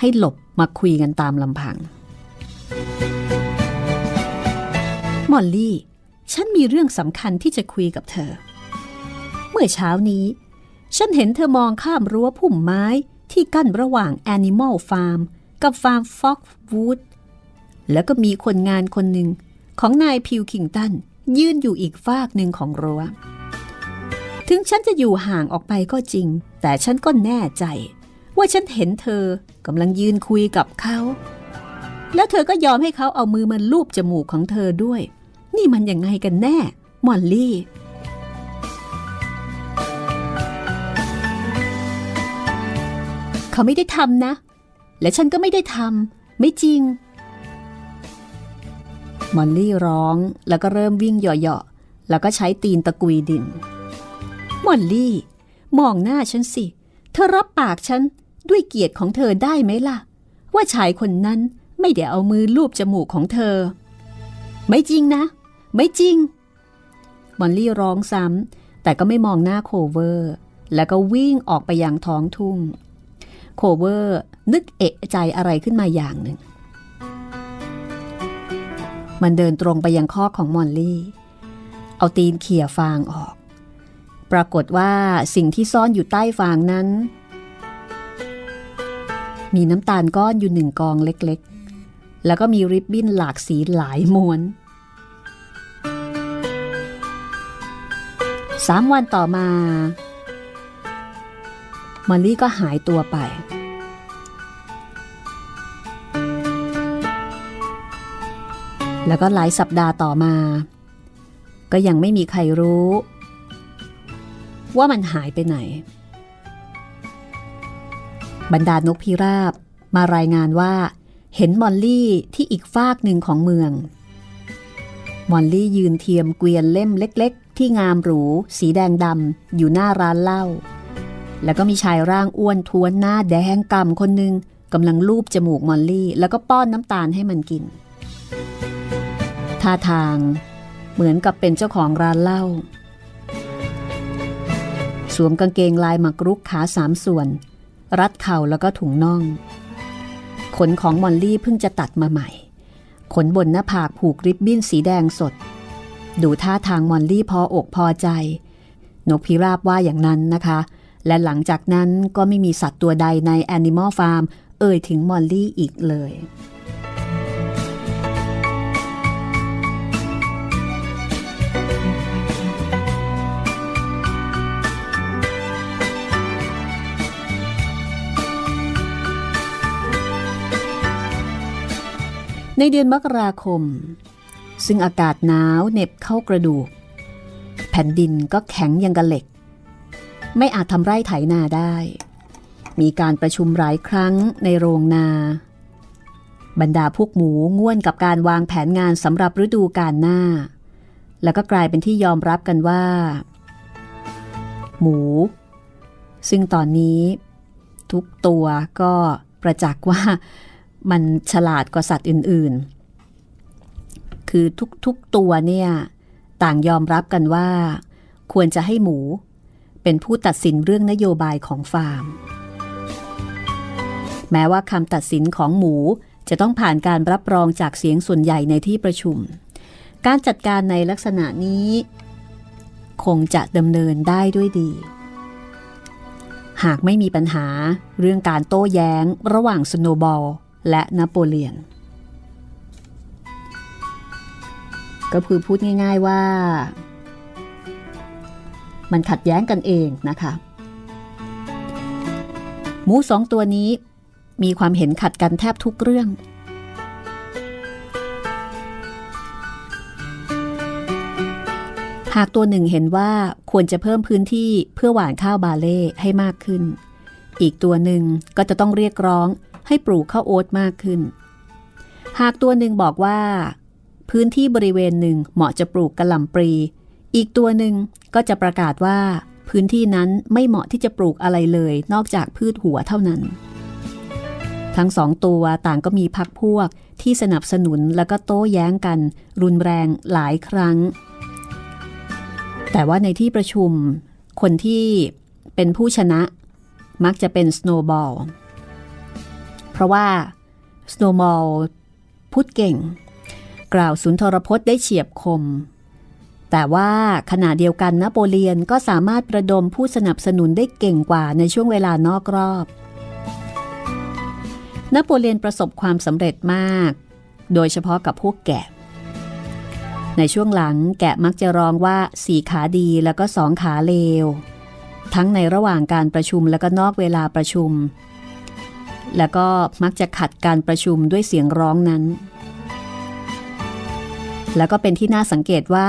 Speaker 2: ให้หลบมาคุยกันตามลำพัง มอลลี่ ฉันมีเรื่องสำคัญที่จะคุยกับเธอ เมื่อเช้านี้ ฉันเห็นเธอมองข้ามรั้วพุ่มไม้ที่กั้นระหว่าง Animal Farm กับฟาร์มฟ็อกซ์วูดแล้วก็มีคนงานคนหนึ่งของนายพิลคิงตันยืนอยู่อีกฟากหนึ่งของรั้ว ถึงฉันจะอยู่ห่างออกไปก็จริง แต่ฉันก็แน่ใจ ว่าฉันเห็นเธอกำลังยืนคุยกับเขา แล้วเธอก็ยอมให้เขาเอามือมาลูบจมูกของเธอด้วย นี่มันยังไงกันแน่ มอลลี่ เขาไม่ได้ทำนะ และฉันก็ไม่ได้ทำไม่จริง มอลลี่ร้องแล้วก็เริ่มวิ่งเหยาะๆแล้วก็ใช้ตีนตะกุยดิน มอลลี่ มองหน้าฉันสิ เธอรับปากฉันด้วยเกียรติของเธอได้ไหมล่ะ ว่าชายคนนั้น ไม่ได้เอามือลูบจมูกของเธอ ไม่จริงนะ ไม่จริงมอลลี่ร้องซ้ำแต่ก็ไม่มองหน้าโคลเวอร์ แล้วก็วิ่งออกไปยังท้องทุ่ง โคลเวอร์นึกเอะใจอะไรขึ้นมาอย่างหนึ่ง มันเดินตรงไปยังข้อของมอลลี่ เอาตีนเขี่ยฟางออก ปรากฏว่าสิ่งที่ซ่อนอยู่ใต้ฟางนั้น มีน้ำตาลก้อนอยู่หนึ่งกองเล็กๆ แล้วก็มีริบบิ้นหลากสีหลายม้วนสามวันต่อมา มอลลี่ก็หายตัวไป แล้วก็หลายสัปดาห์ต่อมา ก็ยังไม่มีใครรู้ ว่ามันหายไปไหน บรรดานกพิราบมารายงานว่า เห็นมอลลี่ที่อีกฟากหนึ่งของเมือง มอลลี่ยืนเทียมเกวียนเล่มเล็ก ๆ ที่งามหรู สีแดงดำอยู่หน้าร้านเหล้า แล้วก็มีชายร่างอ้วนท้วนหน้าแดงกำคนหนึ่งกำลังลูบจมูกมอลลี่ แล้วก็ป้อนน้ำตาลให้มันกิน ท่าทางเหมือนกับเป็นเจ้าของร้านเหล้า สวมกางเกงลายหมากรุกขาสามส่วน รัดเข่าแล้วก็ถุงน่อง ขนของมอลลี่เพิ่งจะตัดมาใหม่ ขนบนหน้าผากผูกริบบิ้นสีแดงสด ดูท่าทางมอลลี่พออกพอใจ นกพิราบว่าอย่างนั้นนะคะ และหลังจากนั้นก็ไม่มีสัตว์ตัวใดใน Animal Farm เอ่ยถึงมอลลี่อีกเลย ในเดือนมกราคม ซึ่งอากาศหนาวเหน็บเข้ากระดูก แผ่นดินก็แข็งยังกะเหล็ก ไม่อาจทำไร่ไถนาได้ มีการประชุมหลายครั้งในโรงนา บรรดาพวกหมูง่วนกับการวางแผนงานสำหรับฤดูกาลหน้า แล้วก็กลายเป็นที่ยอมรับกันว่า หมู ซึ่งตอนนี้ ทุกตัวก็ประจักษ์ว่า มันฉลาดกว่าสัตว์อื่นๆ คือทุกๆตัวเนี่ย ต่างยอมรับกันว่า ควรจะให้หมู เป็นผู้ตัดสินเรื่องนโยบายของฟาร์ม แม้ว่าคำตัดสินของหมูจะต้องผ่านการรับรองจากเสียงส่วนใหญ่ในที่ประชุม การจัดการในลักษณะนี้ คงจะดำเนินได้ด้วยดี หากไม่มีปัญหาเรื่องการโต้แย้งระหว่างสโนบอล และนโปเลียน ก็คือพูดง่ายๆว่า มันขัดแย้งกันเองนะคะ หมูสองตัวนี้มีความเห็นขัดกันแทบทุกเรื่อง หากตัวหนึ่งเห็นว่าควรจะเพิ่มพื้นที่เพื่อหว่านข้าวบาเล่ให้มากขึ้น อีกตัวหนึ่งก็จะต้องเรียกร้อง ให้ปลูกข้าวโอ๊ตมากขึ้น หากตัวหนึ่งบอกว่า พื้นที่บริเวณหนึ่งเหมาะจะปลูกกระหล่ำปลี อีกตัวหนึ่งก็จะประกาศว่า พื้นที่นั้นไม่เหมาะที่จะปลูกอะไรเลย นอกจากพืชหัวเท่านั้น ทั้งสองตัวต่างก็มีพักพวกที่สนับสนุนแล้วก็โต้แย้งกัน รุนแรงหลายครั้ง แต่ว่าในที่ประชุม คนที่เป็นผู้ชนะ มักจะเป็นสโนบอล เพราะว่าสโนบอลพูดเก่ง กล่าวสุนทรพจน์ได้เฉียบคม แต่ว่าขณะเดียวกันนโปเลียนก็สามารถประดมผู้สนับสนุนได้เก่งกว่าในช่วงเวลานอกรอบ นโปเลียนประสบความสำเร็จมาก โดยเฉพาะกับพวกแกะ ในช่วงหลังแกะมักจะร้องว่าสี่ขาดีแล้วก็สองขาเลว ทั้งในระหว่างการประชุมแล้วก็นอกเวลาประชุม แล้วก็มักจะขัดการประชุมด้วยเสียงร้องนั้น แล้วก็เป็นที่น่าสังเกตว่า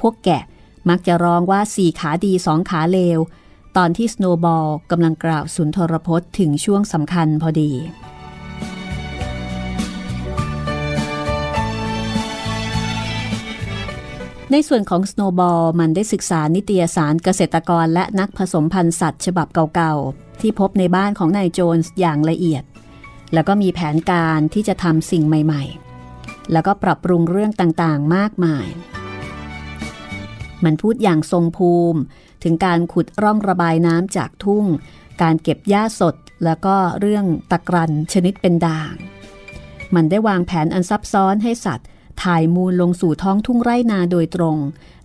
Speaker 2: พวกแกะมักจะร้องว่าสี่ขาดีสองขาเลว ตอนที่สโนบอลกำลังกล่าวสุนทรพจน์ถึงช่วงสำคัญพอดี ในส่วนของ Snowball มันได้ศึกษานิตยสารเกษตรกรและนักผสมพันธุ์สัตว์ฉบับเก่าๆ ที่พบในบ้านของนายโจนส์อย่างละเอียด แล้วก็มีแผนการที่จะทำสิ่งใหม่ๆ แล้วก็ปรับปรุงเรื่องต่างๆ มากมาย มันพูดอย่างทรงภูมิ ถึงการขุดร่องระบายน้ำจากทุ่ง การเก็บหญ้าสด แล้วก็เรื่องตะกรันชนิดเป็นด่าง มันได้วางแผนอันซับซ้อนให้สัตว์ ถ่ายมูลลงสู่ท้องทุ่งไร่นาโดยตรง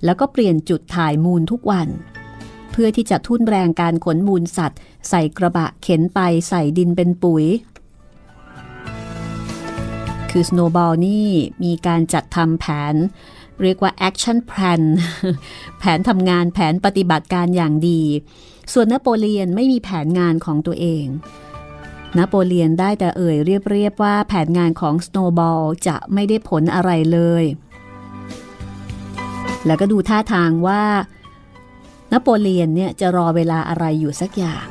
Speaker 2: แล้วก็เปลี่ยนจุดถ่ายมูลทุกวัน เพื่อที่จะทุ่นแรงการขนมูลสัตว์ ใส่กระบะเข็นไปใส่ดินเป็นปุ๋ย คือ Snowball นี่มีการจัดทำแผน เรียกว่า action plan แผนทำงานแผนปฏิบัติการอย่างดี ส่วนนโปเลียนไม่มีแผนงานของตัวเอง นโปเลียนได้แต่เอ่ยเรียบๆว่าแผนงานของสโนบอลจะไม่ได้ผลอะไรเลย แล้วก็ดูท่าทางว่านโปเลียนเนี่ยจะรอเวลาอะไรอยู่สักอย่าง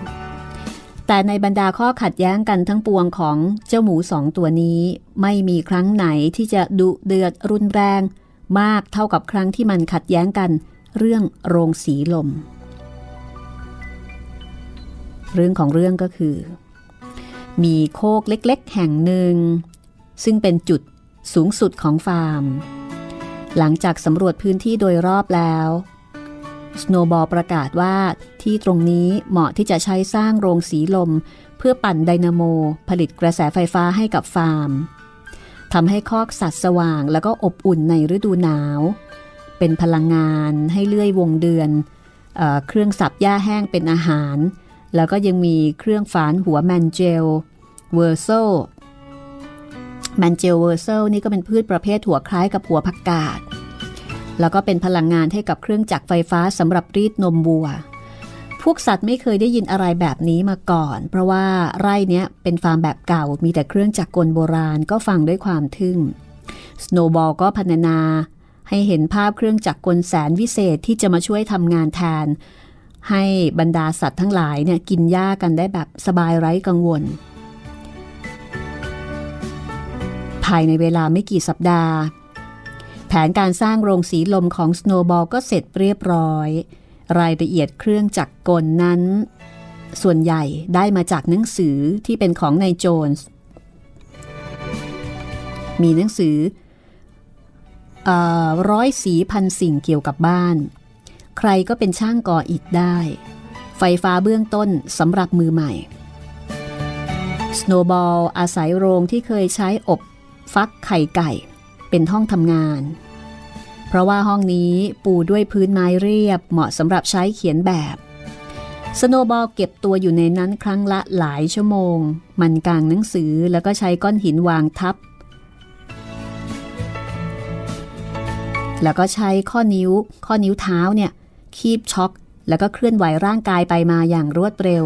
Speaker 2: แต่ในบรรดาข้อขัดแย้งกันทั้งปวงของเจ้าหมูสองตัวนี้ ไม่มีครั้งไหนที่จะดุเดือดรุนแรง มากเท่ากับครั้งที่มันขัดแย้งกัน เรื่องโรงสีลม เรื่องของเรื่องก็คือ มีโคกเล็กๆ แห่งหนึ่ง ซึ่งเป็นจุดสูงสุดของฟาร์ม หลังจากสำรวจพื้นที่โดยรอบแล้วสโนบอลประกาศว่าที่ตรงนี้เหมาะที่จะใช้สร้างโรงสีลม เพื่อปั่นไดนาโม ผลิตกระแสไฟฟ้าให้กับฟาร์มทำให้คอกสัตว์สว่างแล้วก็อบอุ่นในฤดูหนาว เป็นพลังงานให้เลื่อยวงเดือนเอเครื่องสับหญ้าแห้งเป็นอาหาร แล้วก็ยังมีเครื่องฝานหัว mangel-wurzel mangel-wurzel นี่ก็เป็นพืชประเภทหัวคล้ายกับหัวผักกาด แล้วก็เป็นพลังงานให้กับเครื่องจักรไฟฟ้าสำหรับรีดนมวัว พวกสัตว์ไม่เคยได้ยินอะไรแบบนี้มาก่อน เพราะว่าไร่เนี้ยเป็นฟาร์มแบบเก่า มีแต่เครื่องจักรกลโบราณก็ฟังด้วยความทึ่งสโนบอลก็พรรณนาให้เห็นภาพเครื่องจักรกลแสนวิเศษที่จะมาช่วยทำงานแทน ให้บรรดาสัตว์ทั้งหลายเนี่ยกินหญ้ากันได้แบบสบายไร้กังวล ภายในเวลาไม่กี่สัปดาห์ แผนการสร้างโรงสีลมของ Snowball ก็เสร็จเรียบร้อย รายละเอียดเครื่องจักรกลนั้น ส่วนใหญ่ได้มาจากหนังสือที่เป็นของนายโจนส์มีหนังสือร้อยสีพันสิ่งเกี่ยวกับบ้าน ใครก็เป็นช่างก่ออิฐได้ ไฟฟ้าเบื้องต้นสำหรับมือใหม่ Snowball อาศัยโรงที่เคยใช้อบฟักไข่ไก่ เป็นห้องทำงาน เพราะว่าห้องนี้ปูด้วยพื้นไม้เรียบเหมาะสำหรับใช้เขียนแบบ สโนบอลเก็บตัวอยู่ในนั้นครั้งละหลายชั่วโมง มันกางหนังสือแล้วก็ใช้ก้อนหินวางทับแล้วก็ใช้ข้อนิ้วข้อนิ้วเท้าเนี่ย คีบช็อก แล้วก็เคลื่อนไหวร่างกายไปมาอย่างรวดเร็ว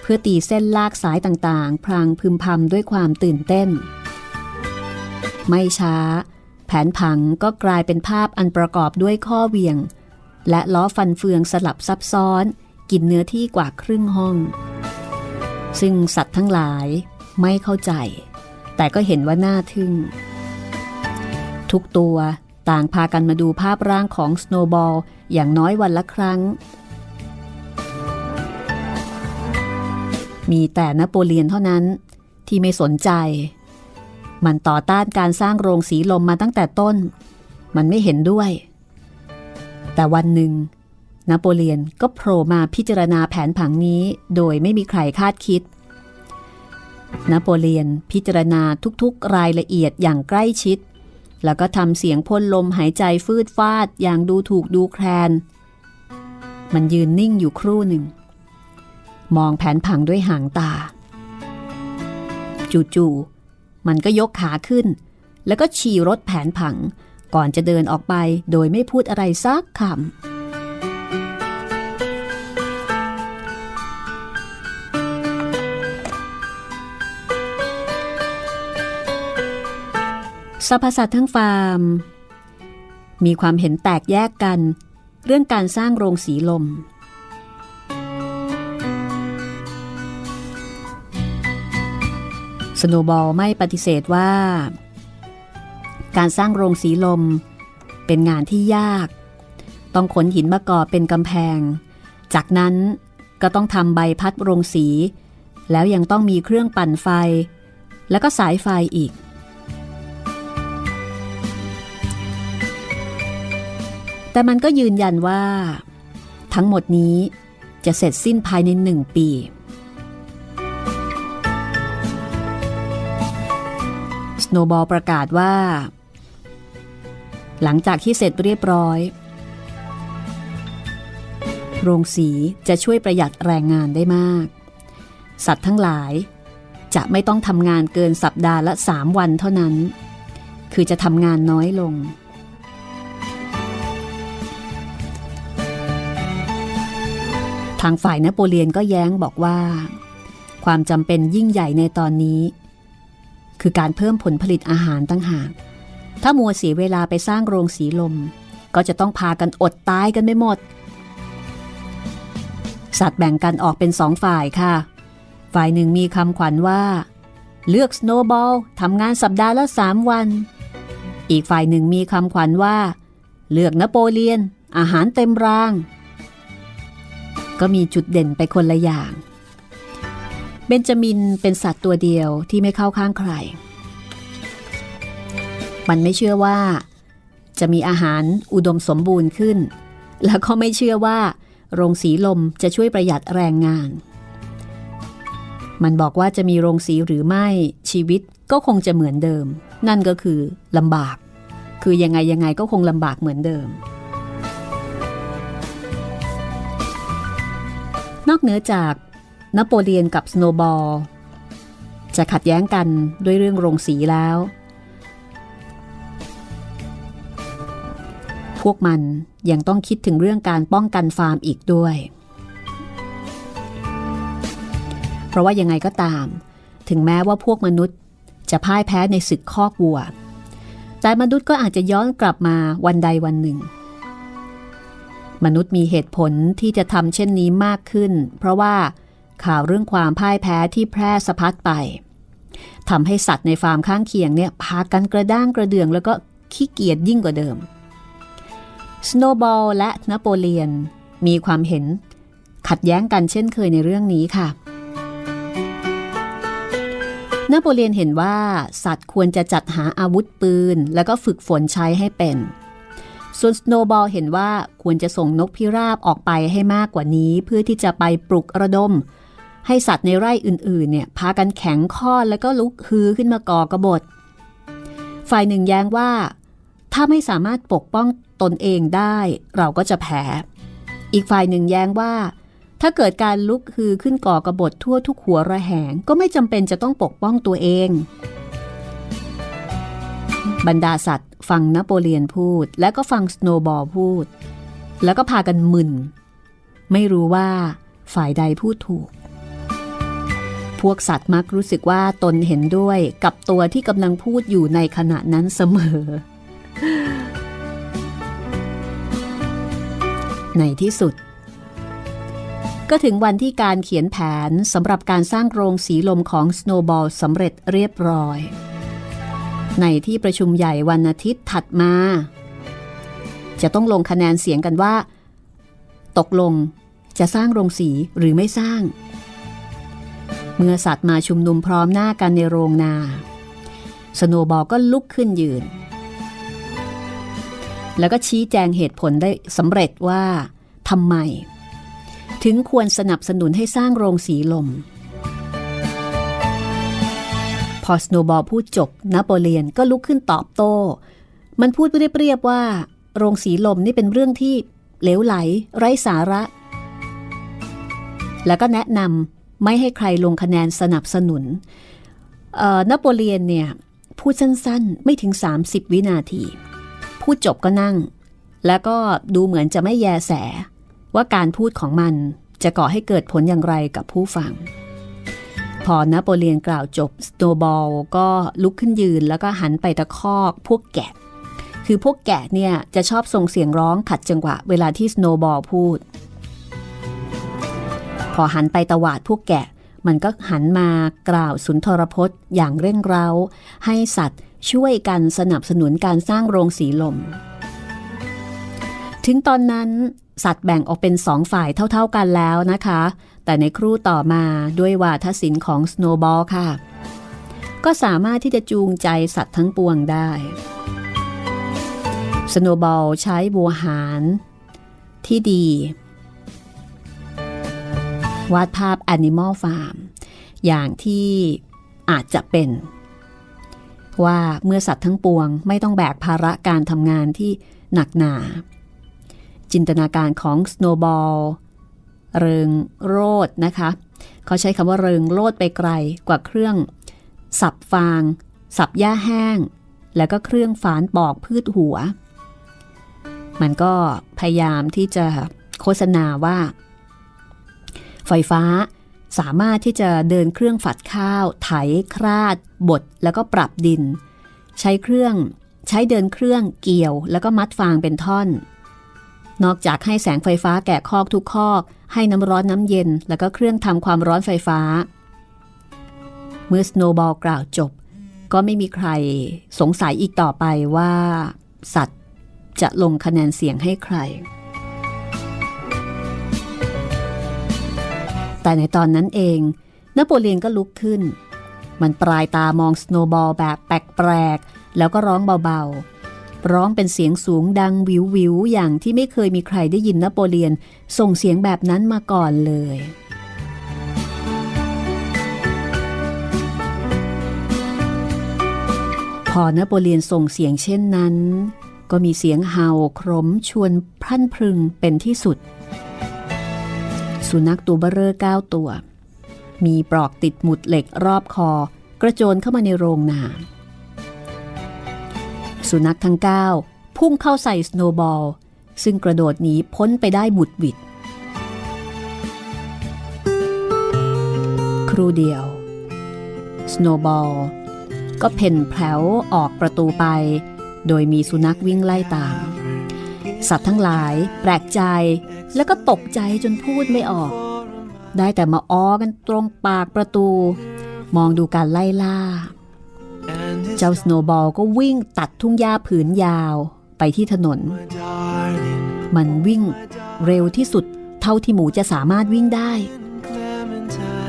Speaker 2: เพื่อตีเส้นลากสายต่างๆพรางพึมพำด้วยความตื่นเต้น ไม่ช้า แผนผังก็กลายเป็นภาพอันประกอบด้วยข้อเวียง และล้อฟันเฟืองสลับซับซ้อน กินเนื้อที่กว่าครึ่งห้อง ซึ่งสัตว์ทั้งหลายไม่เข้าใจ แต่ก็เห็นว่าน่าทึ่ง ทุกตัว ต่างพากันมาดูภาพร่างของสโนบอลอย่างน้อยวันละครั้ง มีแต่นโปเลียนเท่านั้นที่ไม่สนใจ มันต่อต้านการสร้างโรงสีลมมาตั้งแต่ต้น มันไม่เห็นด้วย แต่วันหนึ่งนโปเลียนก็โผล่มาพิจารณาแผนผังนี้โดยไม่มีใครคาดคิดนโปเลียนพิจารณาทุกๆรายละเอียดอย่างใกล้ชิด แล้วก็ทำเสียงพ่นลมหายใจฟืดฟาดอย่างดูถูกดูแคลน มันยืนนิ่งอยู่ครู่หนึ่ง มองแผนผังด้วยหางตา จู่ๆมันก็ยกขาขึ้น แล้วก็ฉี่รถแผนผัง ก่อนจะเดินออกไปโดยไม่พูดอะไรซักคำ สรรพสัตว์ทั้งฟาร์ม มีความเห็นแตกแยกกัน เรื่องการสร้างโรงสีลม สโนบอลไม่ปฏิเสธว่า การสร้างโรงสีลม เป็นงานที่ยาก ต้องขนหินมาก่อเป็นกำแพง จากนั้นก็ต้องทำใบพัดโรงสี แล้วยังต้องมีเครื่องปั่นไฟ แล้วก็สายไฟอีก แต่มันก็ยืนยันว่า ทั้งหมดนี้จะเสร็จสิ้นภายในหนึ่งปี สโนบอลประกาศว่า หลังจากที่เสร็จเรียบร้อย โรงสีจะช่วยประหยัดแรงงานได้มาก สัตว์ทั้งหลายจะไม่ต้องทำงานเกินสัปดาห์ละสามวันเท่านั้น คือจะทำงานน้อยลง ทางฝ่ายนโปเลียนก็แย้งบอกว่า ความจำเป็นยิ่งใหญ่ในตอนนี้ คือการเพิ่มผลผลิตอาหารตั้งหาก ถ้ามัวเสียเวลาไปสร้างโรงสีลม ก็จะต้องพากันอดตายกันไม่หมด สัตว์แบ่งกันออกเป็นสองฝ่ายค่ะ ฝ่ายหนึ่งมีคำขวัญว่า เลือกสโนบอลทำงานสัปดาห์ละสามวัน อีกฝ่ายหนึ่งมีคำขวัญว่า เลือกนโปเลียน อาหารเต็มราง ก็มีจุดเด่นไปคนละอย่าง เบนจามินเป็นสัตว์ตัวเดียวที่ไม่เข้าข้างใคร มันไม่เชื่อว่า จะมีอาหารอุดมสมบูรณ์ขึ้น แล้วก็ไม่เชื่อว่า โรงสีลมจะช่วยประหยัดแรงงาน มันบอกว่าจะมีโรงสีหรือไม่ชีวิตก็คงจะเหมือนเดิม นั่นก็คือลำบาก คือยังไงยังไงก็คงลำบากเหมือนเดิม นอกเหนือจากนโปเลียนกับสโนบอล จะขัดแย้งกันด้วยเรื่องโรงสีแล้ว พวกมันยังต้องคิดถึงเรื่องการป้องกันฟาร์มอีกด้วย เพราะว่ายังไงก็ตาม ถึงแม้ว่าพวกมนุษย์จะพ่ายแพ้ในศึกคอกวัว แต่มนุษย์ก็อาจจะย้อนกลับมาวันใดวันหนึ่ง มนุษย์มีเหตุผลที่จะทำเช่นนี้มากขึ้น เพราะว่าข่าวเรื่องความพ่ายแพ้ที่แพร่สะพัดไปทำให้สัตว์ในฟาร์มข้างเคียงเนี่ยพากันกระด้างกระเดืองแล้วก็ขี้เกียจยิ่งกว่าเดิมสโนบอลและนโปเลียนมีความเห็นขัดแย้งกันเช่นเคยในเรื่องนี้ค่ะนโปเลียนเห็นว่าสัตว์ควรจะจัดหาอาวุธปืน แล้วก็ฝึกฝนใช้ให้เป็น ส่วนสโนบอลเห็นว่าควรจะส่งนกพิราบออกไปให้มากกว่านี้ เพื่อที่จะไปปลุกระดม ให้สัตว์ในไร่อื่นๆเนี่ยพากันแข็งข้อแล้วก็ลุกฮือขึ้นมาก่อกระบฏ ฝ่ายหนึ่งแย้งว่า ถ้าไม่สามารถปกป้องตนเองได้เราก็จะแพ้ อีกฝ่ายหนึ่งแย้งว่า ถ้าเกิดการลุกฮือขึ้นก่อกระบฏทั่วทุกหัวระแหง ก็ไม่จำเป็นจะต้องปกป้องตัวเอง บรรดาสัตว์ ฟังนโปเลียนพูด และก็ฟังสโนบอลพูด แล้วก็พากันมึน ไม่รู้ว่าฝ่ายใดพูดถูก พวกสัตว์มักรู้สึกว่าตนเห็นด้วยกับตัวที่กำลังพูดอยู่ในขณะนั้นเสมอ ในที่สุด ก็ถึงวันที่การเขียนแผนสำหรับการสร้างโรงสีลมของ Snowball สำเร็จเรียบร้อย ในที่ประชุมใหญ่วันอาทิตย์ถัดมา จะต้องลงคะแนนเสียงกันว่า ตกลงจะสร้างโรงสีหรือไม่สร้าง เมื่อสัตว์มาชุมนุมพร้อมหน้ากันในโรงนา สโนบอลก็ลุกขึ้นยืน แล้วก็ชี้แจงเหตุผลได้สำเร็จว่าทำไม ถึงควรสนับสนุนให้สร้างโรงสีลม พอสโนบอลพูดจบนโปเลียนก็ลุกขึ้นตอบโต้ มันพูดเรียบๆว่า โรงสีลมนี่เป็นเรื่องที่เหลวไหล ไร้สาระ แล้วก็แนะนำไม่ให้ใครลงคะแนนสนับสนุนนโปเลียนเนี่ย พูดสั้นๆ ไม่ถึง 30 วินาที พูดจบก็นั่ง แล้วก็ดูเหมือนจะไม่แยแส ว่าการพูดของมันจะก่อให้เกิดผลอย่างไรกับผู้ฟัง พอนโปเลียนกล่าวจบสโนบอลก็ลุกขึ้นยืนแล้วก็หันไปตะคอกพวกแกะ คือพวกแกะเนี่ยจะชอบส่งเสียงร้องขัดจังหวะเวลาที่สโนบอลพูด พอหันไปตวาดพวกแกะ มันก็หันมากล่าวสุนทรพจน์อย่างเร่งเร้า ให้สัตว์ช่วยกันสนับสนุนการสร้างโรงสีลม ถึงตอนนั้นสัตว์แบ่งออกเป็นสองฝ่ายเท่า ๆกันแล้วนะคะ แต่ในครู่ต่อมาด้วยวาทศิลป์ของสโนบอลค่ะ ก็สามารถที่จะจูงใจสัตว์ทั้งปวงได้ สโนบอลใช้บัวหารที่ดี วาดภาพ Animal Farm อย่างที่อาจจะเป็น ว่าเมื่อสัตว์ทั้งปวงไม่ต้องแบกภาระการทำงานที่หนักหนา จินตนาการของ Snowball เริงโรดนะคะ เขาใช้คำว่าเริงโรดไปไกลกว่าเครื่อง สับฟาง สับหญ้าแห้ง แล้วก็เครื่องฝานปอกพืชหัว มันก็พยายามที่จะโฆษณาว่า ไฟฟ้าสามารถที่จะเดินเครื่องฝัดข้าว ไถ คราด บด แล้วก็ปรับดิน ใช้เครื่อง ใช้เดินเครื่องเกี่ยว แล้วก็มัดฟางเป็นท่อน นอกจากให้แสงไฟฟ้าแก่คอกทุกคอก ให้น้ำร้อนน้ำเย็น แล้วก็เครื่องทำความร้อนไฟฟ้า เมื่อสโนบอลกล่าวจบ ก็ไม่มีใครสงสัยอีกต่อไปว่า สัตว์จะลงคะแนนเสียงให้ใคร แต่ในตอนนั้นเองนโปเลียนก็ลุกขึ้น มันปลายตามองสโนบอลแบบแปลกๆแล้วก็ร้องเบาๆ ร้องเป็นเสียงสูงดังวิววิวอย่างที่ไม่เคยมีใครได้ยินนโปเลียน ส่งเสียงแบบนั้นมาก่อนเลย พอนโปเลียนส่งเสียงเช่นนั้น ก็มีเสียงเห่าครมชวนพรั่นพรึงเป็นที่สุด สุนัขตัวเบเรอเก้าตัว มีปลอกติดหมุดเหล็กรอบคอกระโจนเข้ามาในโรงนา สุนัขทั้ง 9 พุ่งเข้าใส่สโนบอล ซึ่งกระโดดหนีพ้นไปได้บุดวิดครูเดียวสโนบอลก็เพ่นแผลวออกประตูไป โดยมีสุนัขวิ่งไล่ตาม สัตว์ทั้งหลายแปลกใจแล้วก็ตกใจจนพูดไม่ออก ได้แต่มาอ้อกันตรงปากประตู มองดูการไล่ล่า เจ้าสโนบอลก็วิ่งตัดทุ่งหญ้าผืนยาวไปที่ถนน มันวิ่งเร็วที่สุดเท่าที่หมูจะสามารถวิ่งได้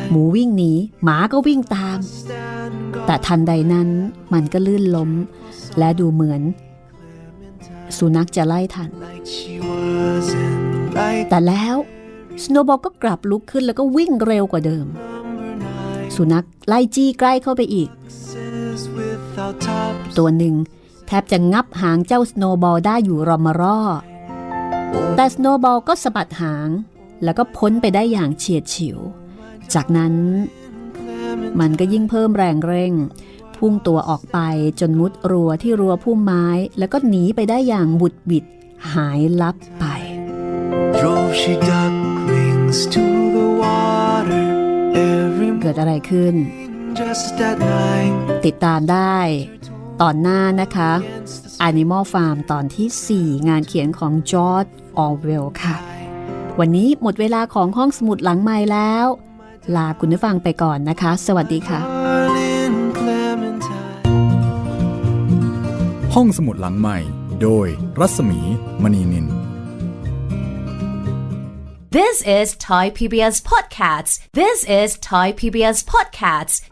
Speaker 2: หมูวิ่งหนีหมาก็วิ่งตาม แต่ทันใดนั้นมันก็ลื่นล้ม และดูเหมือน สุนัขจะไล่ทัน แต่แล้วสโนบอลก็กลับลุกขึ้นแล้วก็วิ่งเร็วกว่าเดิม สุนัขไล่จี้ใกล้เข้าไปอีก ตัวหนึ่งแทบจะงับหางเจ้าสโนบอลได้อยู่รอมารอแต่สโนบอลก็สะบัดหาง แล้วก็พ้นไปได้อย่างเฉียดฉิว จากนั้น มันก็ยิ่งเพิ่มแรงเร่ง พุ่งตัวออกไปจนมุดรัวที่รัวพุ่มไม้ แล้วก็หนีไปได้อย่างบุดบิดหายลับไป
Speaker 3: Drove she ducklings to the water
Speaker 2: เกิดอะไรขึ้น ติดตามได้ตอนหน้านะคะ Animal Farm ตอนที่ 4 งานเขียนของจอร์ดออเวลค่ะ วันนี้หมดเวลาของห้องสมุดหลังไม้แล้ว ลาคุณผู้ฟังไปก่อนนะคะ สวัสดีค่ะ
Speaker 1: ห้องสมุดหลังใหม่โดยรัศมีมณีนิน
Speaker 4: This is Thai PBS Podcasts. This is Thai PBS Podcasts.